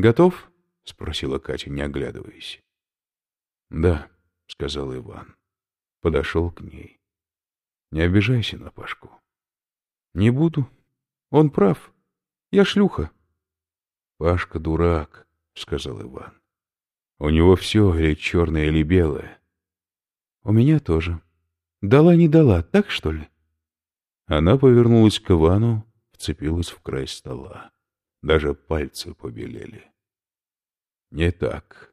«Готов?» — спросила Катя, не оглядываясь. «Да», — сказал Иван. Подошел к ней. «Не обижайся на Пашку». «Не буду. Он прав. Я шлюха». «Пашка дурак», — сказал Иван. «У него все или черное, или белое». «У меня тоже. Дала не дала, так что ли?» Она повернулась к Ивану, вцепилась в край стола. Даже пальцы побелели. «Не так».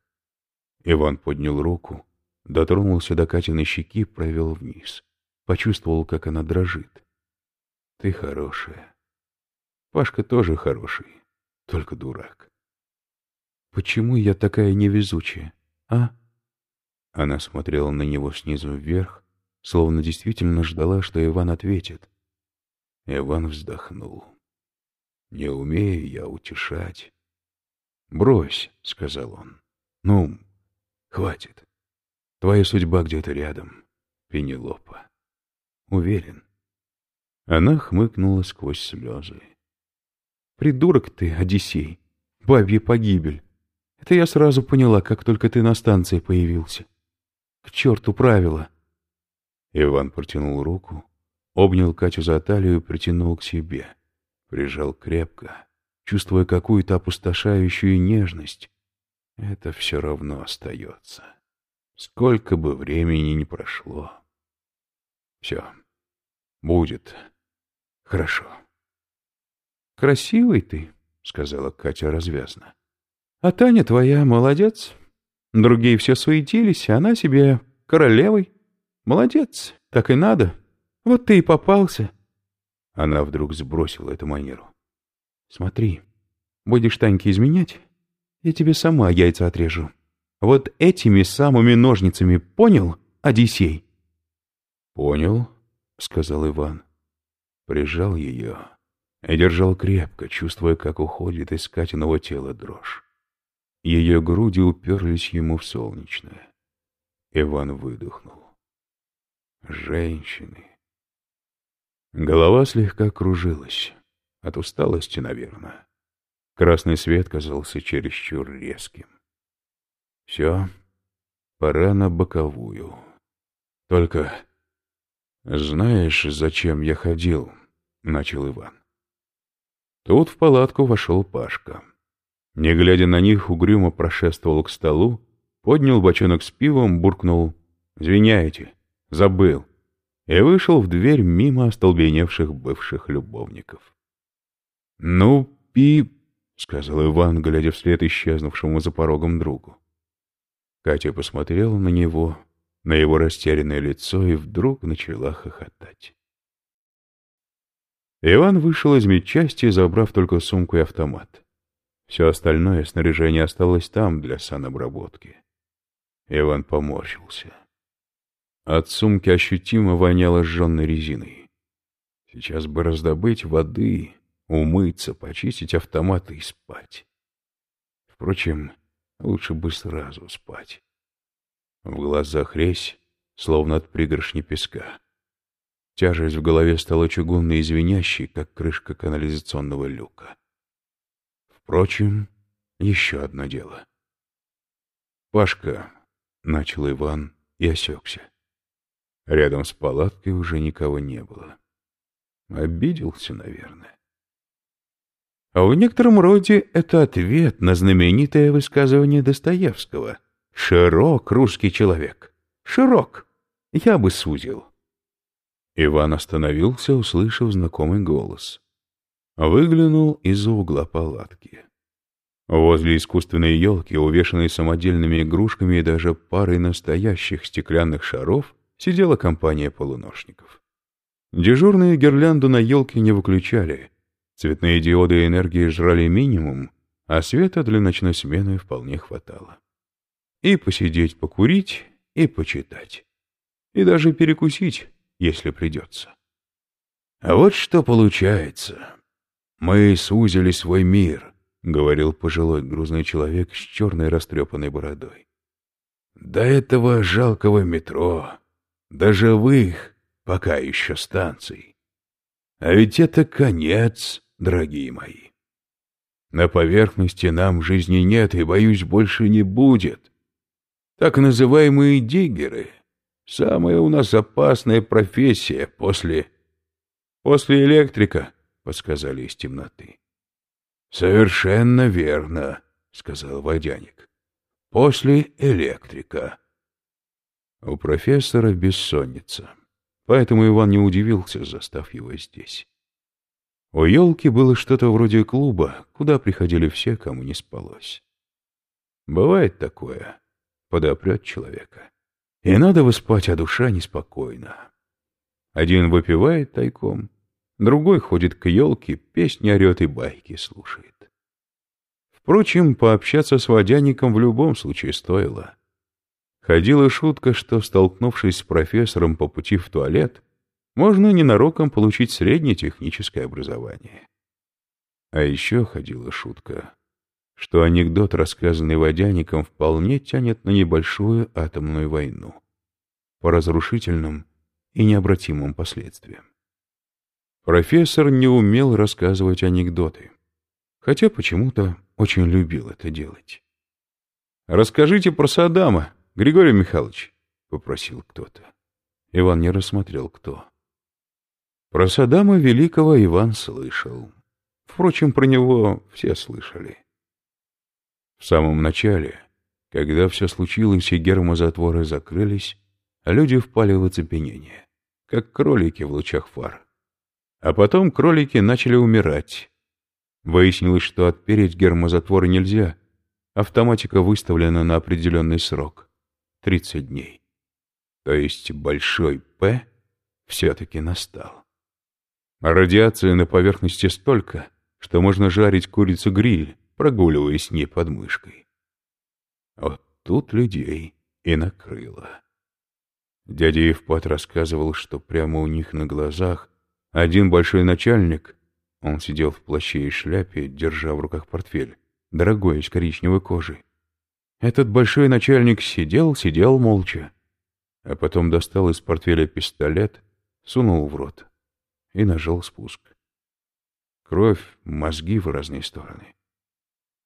Иван поднял руку, дотронулся до Катиной щеки, провел вниз. Почувствовал, как она дрожит. «Ты хорошая. Пашка тоже хороший, только дурак». «Почему я такая невезучая, а?» Она смотрела на него снизу вверх, словно действительно ждала, что Иван ответит. Иван вздохнул. «Не умею я утешать». «Брось», — сказал он. «Ну, хватит. Твоя судьба где-то рядом, Пенелопа. Уверен». Она хмыкнула сквозь слезы. «Придурок ты, Одиссей! Бабья погибель! Это я сразу поняла, как только ты на станции появился. К черту правила!» Иван протянул руку, обнял Катю за талию и притянул к себе. Прижал крепко, чувствуя какую-то опустошающую нежность. Это все равно остается. Сколько бы времени ни прошло. Все. Будет. Хорошо. «Красивый ты», — сказала Катя развязно. «А Таня твоя молодец. Другие все суетились, а она себе королевой. Молодец, так и надо. Вот ты и попался». Она вдруг сбросила эту манеру. «Смотри, будешь Таньке изменять, я тебе сама яйца отрежу. Вот этими самыми ножницами, понял, Одиссей?» «Понял», — сказал Иван. Прижал ее и держал крепко, чувствуя, как уходит из Катиного тела дрожь. Ее груди уперлись ему в солнечное. Иван выдохнул. Женщины. Голова слегка кружилась. От усталости, наверное. Красный свет казался чересчур резким. Все, пора на боковую. Только... Знаешь, зачем я ходил? Начал Иван. Тут в палатку вошел Пашка. Не глядя на них, угрюмо прошествовал к столу, поднял бочонок с пивом, буркнул «Извиняйте, забыл» и вышел в дверь мимо остолбеневших бывших любовников. «Ну, пи...» — сказал Иван, глядя вслед исчезнувшему за порогом другу. Катя посмотрела на него, на его растерянное лицо, и вдруг начала хохотать. Иван вышел из медчасти, забрав только сумку и автомат. Все остальное снаряжение осталось там для санобработки. Иван поморщился. От сумки ощутимо воняло сжженной резиной. Сейчас бы раздобыть воды, умыться, почистить автомат и спать. Впрочем, лучше бы сразу спать. В глазах резь, словно от пригоршни песка. Тяжесть в голове стала чугунной и звенящей, как крышка канализационного люка. Впрочем, еще одно дело. «Пашка», — начал Иван и осекся. Рядом с палаткой уже никого не было. Обиделся, наверное. А в некотором роде это ответ на знаменитое высказывание Достоевского. «Широк русский человек. Широк. Я бы сузил». Иван остановился, услышав знакомый голос. Выглянул из-за угла палатки. Возле искусственной елки, увешанной самодельными игрушками и даже парой настоящих стеклянных шаров, сидела компания полуношников. Дежурные гирлянду на елке не выключали — Цветные диоды энергии жрали минимум, а света для ночной смены вполне хватало. И посидеть, покурить, и почитать. И даже перекусить, если придется. А вот что получается. Мы сузили свой мир, — говорил пожилой грузный человек с черной растрепанной бородой. До этого жалкого метро, до живых пока еще станций. А ведь это конец дорогие мои. На поверхности нам жизни нет и, боюсь, больше не будет. Так называемые диггеры — самая у нас опасная профессия после... После электрика, — подсказали из темноты. — Совершенно верно, — сказал водяник. — После электрика. У профессора бессонница, поэтому Иван не удивился, застав его здесь. У елки было что-то вроде клуба, куда приходили все, кому не спалось. Бывает такое, подопрет человека. И надо выспать, а душа неспокойна. Один выпивает тайком, другой ходит к елке, песни орет и байки слушает. Впрочем, пообщаться с водяником в любом случае стоило. Ходила шутка, что, столкнувшись с профессором по пути в туалет, можно ненароком получить среднее техническое образование. А еще ходила шутка, что анекдот, рассказанный водяником, вполне тянет на небольшую атомную войну по разрушительным и необратимым последствиям. Профессор не умел рассказывать анекдоты, хотя почему-то очень любил это делать. «Расскажите про Саддама», Григорий Михайлович, — попросил кто-то. Иван не рассмотрел, кто. Про Саддама Великого Иван слышал. Впрочем, про него все слышали. В самом начале, когда все случилось и гермозатворы закрылись, люди впали в оцепенение, как кролики в лучах фар. А потом кролики начали умирать. Выяснилось, что отпереть гермозатворы нельзя, автоматика выставлена на определенный срок. 30 дней. То есть большой П все-таки настал. Радиации на поверхности столько, что можно жарить курицу-гриль, прогуливаясь с ней под мышкой. Вот тут людей и накрыло. Дядя Евпат рассказывал, что прямо у них на глазах один большой начальник, он сидел в плаще и шляпе, держа в руках портфель, дорогой из коричневой кожи, этот большой начальник сидел, сидел молча, а потом достал из портфеля пистолет, сунул в рот и нажал спуск. Кровь, мозги в разные стороны.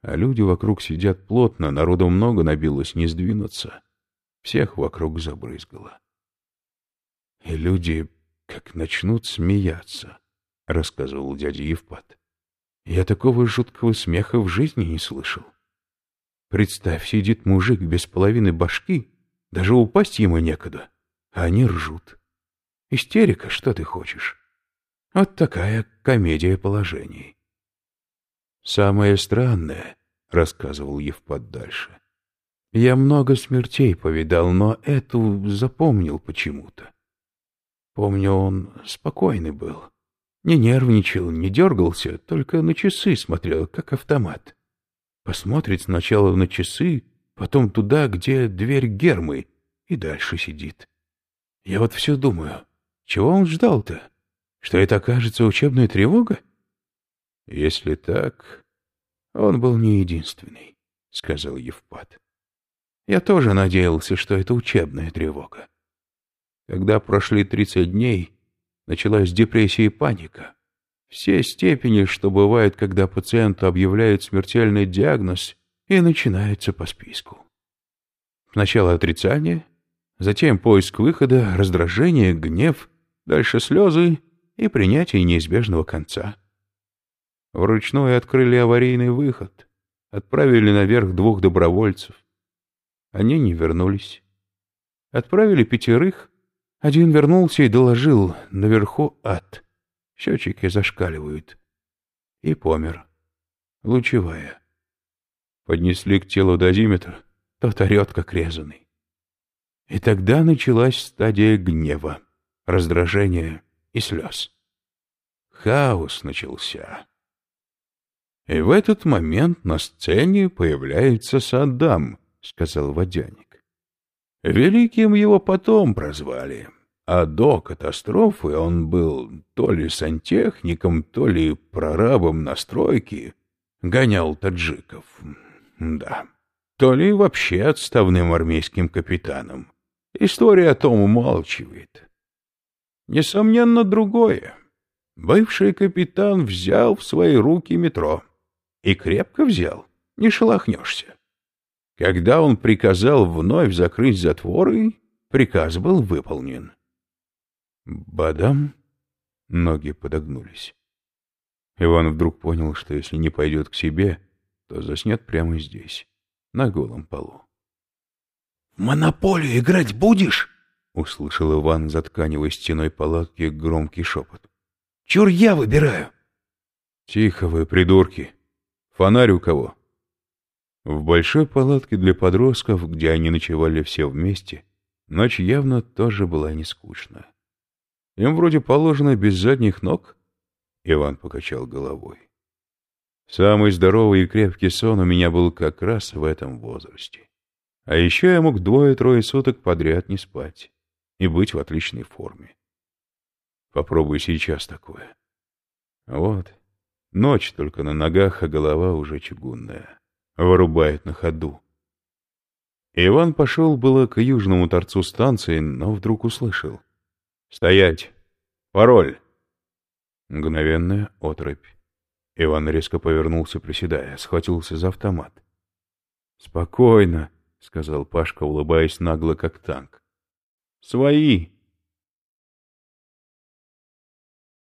А люди вокруг сидят плотно, народу много набилось, не сдвинуться. Всех вокруг забрызгало. И люди как начнут смеяться, — рассказывал дядя Евпат. Я такого жуткого смеха в жизни не слышал. Представь, сидит мужик без половины башки, даже упасть ему некуда, а они ржут. Истерика, что ты хочешь? Вот такая комедия положений. Самое странное, — рассказывал Евпат дальше, — я много смертей повидал, но эту запомнил почему-то. Помню, он спокойный был, не нервничал, не дергался, только на часы смотрел, как автомат. Посмотрит сначала на часы, потом туда, где дверь гермы, и дальше сидит. Я вот все думаю, чего он ждал-то? Что это окажется учебная тревога? Если так, он был не единственный, — сказал Евпат. Я тоже надеялся, что это учебная тревога. Когда прошли тридцать дней, началась депрессия и паника. Все степени, что бывает, когда пациенту объявляют смертельный диагноз, и начинается по списку. Сначала отрицание, затем поиск выхода, раздражение, гнев, дальше слезы и принятие неизбежного конца. Вручную открыли аварийный выход, отправили наверх двух добровольцев. Они не вернулись. Отправили пятерых, один вернулся и доложил, наверху ад — Счетчики зашкаливают. И помер. Лучевая. Поднесли к телу дозиметр, тот орет, как резанный. И тогда началась стадия гнева, раздражения и слез. Хаос начался. И в этот момент на сцене появляется Саддам, — сказал водяник. Великим его потом прозвали. А до катастрофы он был то ли сантехником, то ли прорабом на стройке, гонял таджиков. Да. То ли вообще отставным армейским капитаном. История о том умалчивает. Несомненно, другое. Бывший капитан взял в свои руки метро. И крепко взял, не шелохнешься. Когда он приказал вновь закрыть затворы, приказ был выполнен. Бадам! Ноги подогнулись. Иван вдруг понял, что если не пойдет к себе, то заснет прямо здесь, на голом полу. «Монополию играть будешь?» — услышал Иван за тканевой стеной палатки громкий шепот. «Чур я выбираю!» «Тихо вы, придурки! Фонарь у кого?» В большой палатке для подростков, где они ночевали все вместе, ночь явно тоже была не скучна. Им вроде положено без задних ног. Иван покачал головой. Самый здоровый и крепкий сон у меня был как раз в этом возрасте. А еще я мог двое-трое суток подряд не спать и быть в отличной форме. Попробуй сейчас такое. Вот, ночь только на ногах, а голова уже чугунная. Вырубает на ходу. Иван пошел было к южному торцу станции, но вдруг услышал. «Стоять! Пароль!» Мгновенная отрыбь. Иван резко повернулся, приседая, схватился за автомат. «Спокойно!» — сказал Пашка, улыбаясь нагло, как танк. «Свои!»